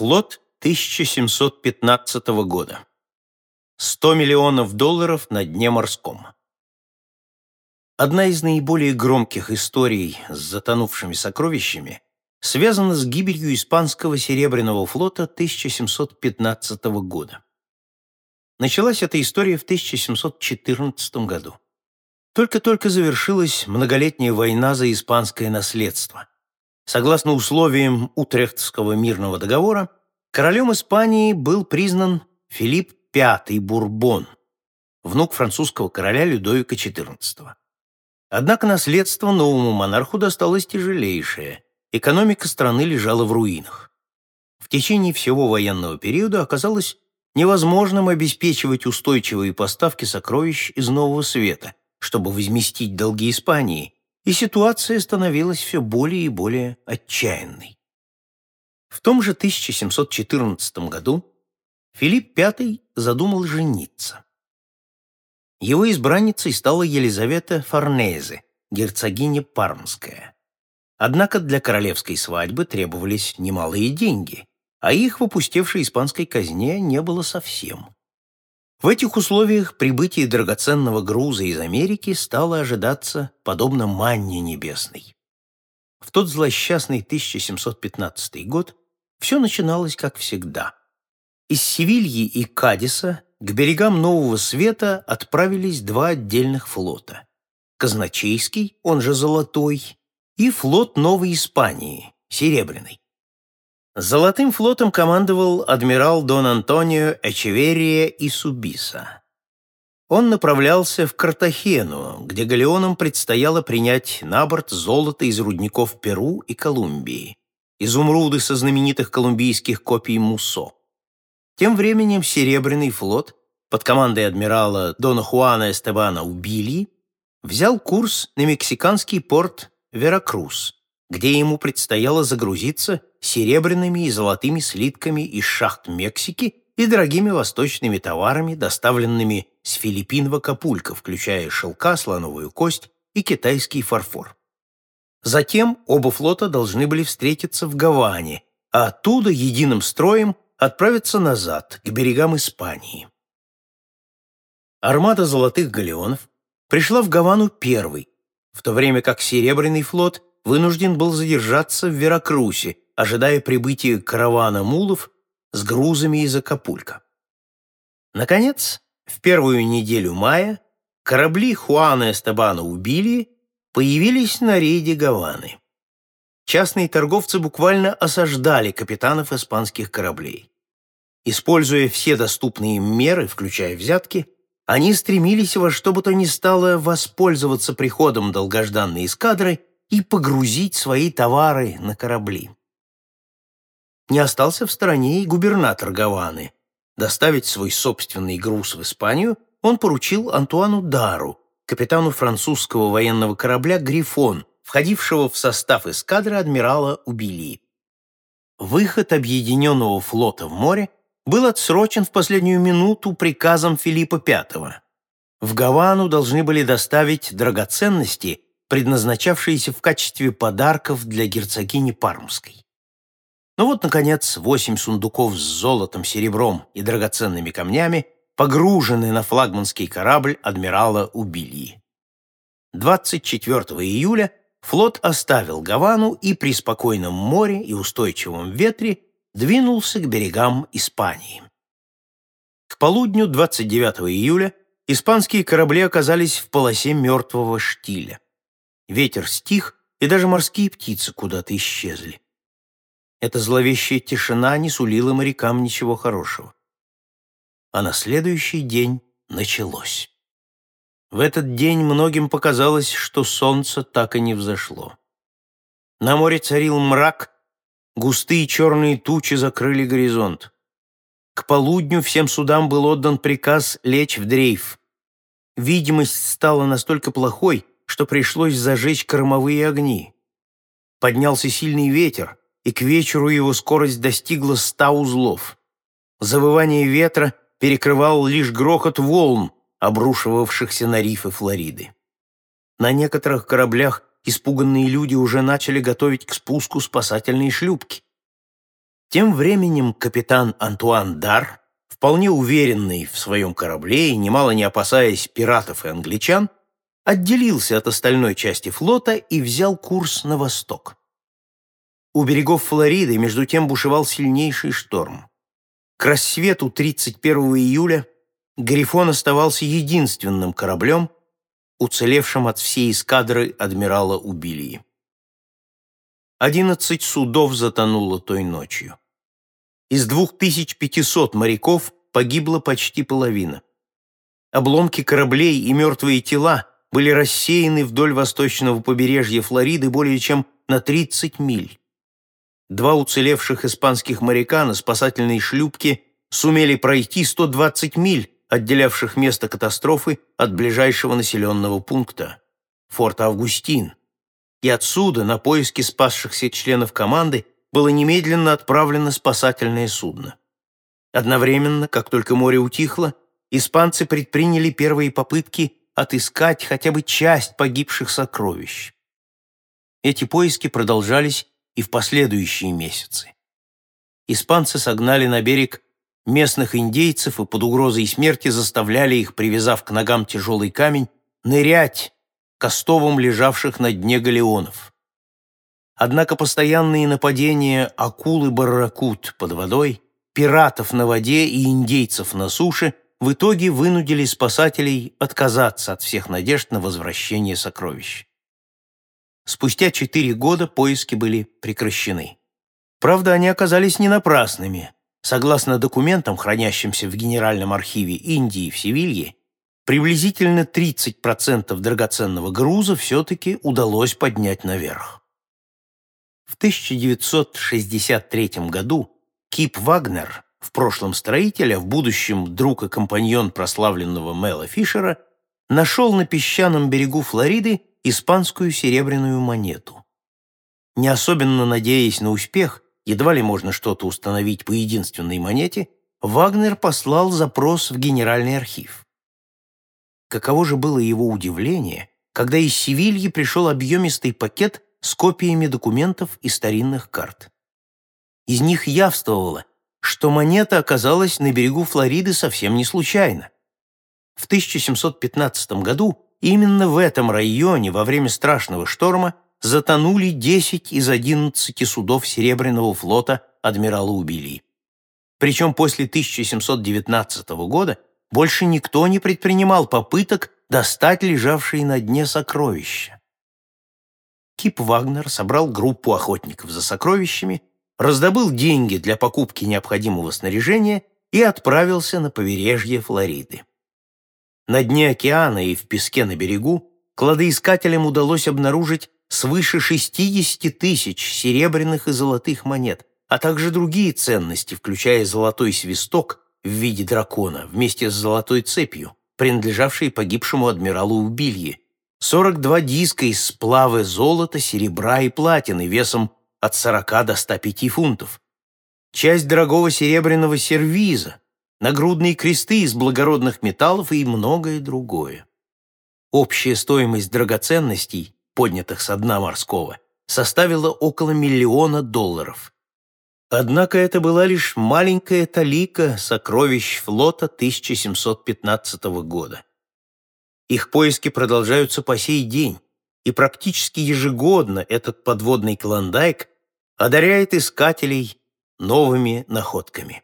Флот 1715 года. 100 миллионов долларов на дне морском. Одна из наиболее громких историй с затонувшими сокровищами связана с гибелью испанского Серебряного флота 1715 года. Началась эта история в 1714 году. Только-только завершилась многолетняя война за испанское наследство. Согласно условиям Утрехтского мирного договора, королем Испании был признан Филипп V Бурбон, внук французского короля Людовика XIV. Однако наследство новому монарху досталось тяжелейшее. Экономика страны лежала в руинах. В течение всего военного периода оказалось невозможным обеспечивать устойчивые поставки сокровищ из Нового Света, чтобы возместить долги Испании, и ситуация становилась все более и более отчаянной. В том же 1714 году Филипп V задумал жениться. Его избранницей стала Елизавета Форнезе, герцогиня Пармская. Однако для королевской свадьбы требовались немалые деньги, а их в опустевшей испанской казне не было совсем. В этих условиях прибытие драгоценного груза из Америки стало ожидаться подобно манне небесной. В тот злосчастный 1715 год все начиналось как всегда. Из Севильи и Кадиса к берегам Нового Света отправились два отдельных флота. Казначейский, он же Золотой, и флот Новой Испании, Серебряный. Золотым флотом командовал адмирал Дон Антонио Эчеверия и Субиса. Он направлялся в Картахену, где галеонам предстояло принять на борт золото из рудников Перу и Колумбии, изумруды со знаменитых колумбийских копий Муссо. Тем временем Серебряный флот под командой адмирала Дона Хуана Эстебана Убили взял курс на мексиканский порт Веракрус, где ему предстояло загрузиться серебряными и золотыми слитками из шахт Мексики и дорогими восточными товарами, доставленными с Филиппин в Акапулько, включая шелка, слоновую кость и китайский фарфор. Затем оба флота должны были встретиться в Гаване, а оттуда единым строем отправиться назад, к берегам Испании. Армада золотых галеонов пришла в Гавану первой, в то время как Серебряный флот вынужден был задержаться в Веракрусе, ожидая прибытия каравана мулов с грузами из Акапулька. Наконец, в первую неделю мая корабли Хуана Эстебана убили, появились на рейде Гаваны. Частные торговцы буквально осаждали капитанов испанских кораблей. Используя все доступные им меры, включая взятки, они стремились во что бы то ни стало воспользоваться приходом долгожданной эскадры и погрузить свои товары на корабли. Не остался в стороне и губернатор Гаваны. Доставить свой собственный груз в Испанию он поручил Антуану Дару, капитану французского военного корабля «Грифон», входившего в состав эскадры адмирала Убили. Выход объединенного флота в море был отсрочен в последнюю минуту приказом Филиппа V. В Гавану должны были доставить драгоценности, предназначавшиеся в качестве подарков для герцогини Пармской. Но ну вот, наконец, восемь сундуков с золотом, серебром и драгоценными камнями погружены на флагманский корабль адмирала Убильи. 24 июля флот оставил Гавану и при спокойном море и устойчивом ветре двинулся к берегам Испании. К полудню 29 июля испанские корабли оказались в полосе мертвого штиля. Ветер стих, и даже морские птицы куда-то исчезли. Эта зловещая тишина не сулила морякам ничего хорошего. А на следующий день началось. В этот день многим показалось, что солнце так и не взошло. На море царил мрак, Густые черные тучи закрыли горизонт. К полудню всем судам был отдан приказ лечь в дрейф. Видимость стала настолько плохой, что пришлось зажечь кормовые огни. Поднялся сильный ветер, и к вечеру его скорость достигла ста узлов. Завывание ветра перекрывал лишь грохот волн, обрушивавшихся на рифы Флориды. На некоторых кораблях испуганные люди уже начали готовить к спуску спасательные шлюпки. Тем временем капитан Антуан Дар, вполне уверенный в своем корабле и немало не опасаясь пиратов и англичан, отделился от остальной части флота и взял курс на восток. У берегов Флориды между тем бушевал сильнейший шторм. К рассвету 31 июля «Грифон» оставался единственным кораблем, уцелевшим от всей эскадры адмирала Убилии. Одиннадцать судов затонуло той ночью. Из 2500 моряков погибла почти половина. Обломки кораблей и мертвые тела были рассеяны вдоль восточного побережья Флориды более чем на 30 миль. Два уцелевших испанских моряка на спасательной шлюпке сумели пройти 120 миль отделявших место катастрофы от ближайшего населенного пункта – Форт Августин. И отсюда на поиски спасшихся членов команды было немедленно отправлено спасательное судно. Одновременно, как только море утихло, испанцы предприняли первые попытки отыскать хотя бы часть погибших сокровищ. Эти поиски продолжались и в последующие месяцы. Испанцы согнали на берег местных индейцев и под угрозой смерти заставляли их, привязав к ногам тяжелый камень, нырять к остовам лежавших на дне галеонов. Однако постоянные нападения акул и барракут под водой, пиратов на воде и индейцев на суше в итоге вынудили спасателей отказаться от всех надежд на возвращение сокровищ. Спустя четыре года поиски были прекращены. Правда, они оказались не напрасными. Согласно документам, хранящимся в Генеральном архиве Индии в Севилье, приблизительно 30% драгоценного груза все-таки удалось поднять наверх. В 1963 году Кип Вагнер, в прошлом строитель, а в будущем друг и компаньон прославленного Мэла Фишера, нашел на песчаном берегу Флориды испанскую серебряную монету. Не особенно надеясь на успех, едва ли можно что-то установить по единственной монете, Вагнер послал запрос в Генеральный архив. Каково же было его удивление, когда из Севильи пришел объемистый пакет с копиями документов и старинных карт. Из них явствовало, что монета оказалась на берегу Флориды совсем не случайно. В 1715 году именно в этом районе во время страшного шторма затонули 10 из 11 судов Серебряного флота адмирала Убили. Причем после 1719 года больше никто не предпринимал попыток достать лежавшие на дне сокровища. Кип Вагнер собрал группу охотников за сокровищами, раздобыл деньги для покупки необходимого снаряжения и отправился на побережье Флориды. На дне океана и в песке на берегу кладоискателям удалось обнаружить свыше 60 тысяч серебряных и золотых монет, а также другие ценности, включая золотой свисток в виде дракона вместе с золотой цепью, принадлежавшей погибшему адмиралу Убилье, 42 диска из сплава золота, серебра и платины весом от 40 до 105 фунтов, часть дорогого серебряного сервиза, нагрудные кресты из благородных металлов и многое другое. Общая стоимость драгоценностей поднятых со дна морского, составила около миллиона долларов. Однако это была лишь маленькая талика сокровищ флота 1715 года. Их поиски продолжаются по сей день, и практически ежегодно этот подводный клондайк одаряет искателей новыми находками.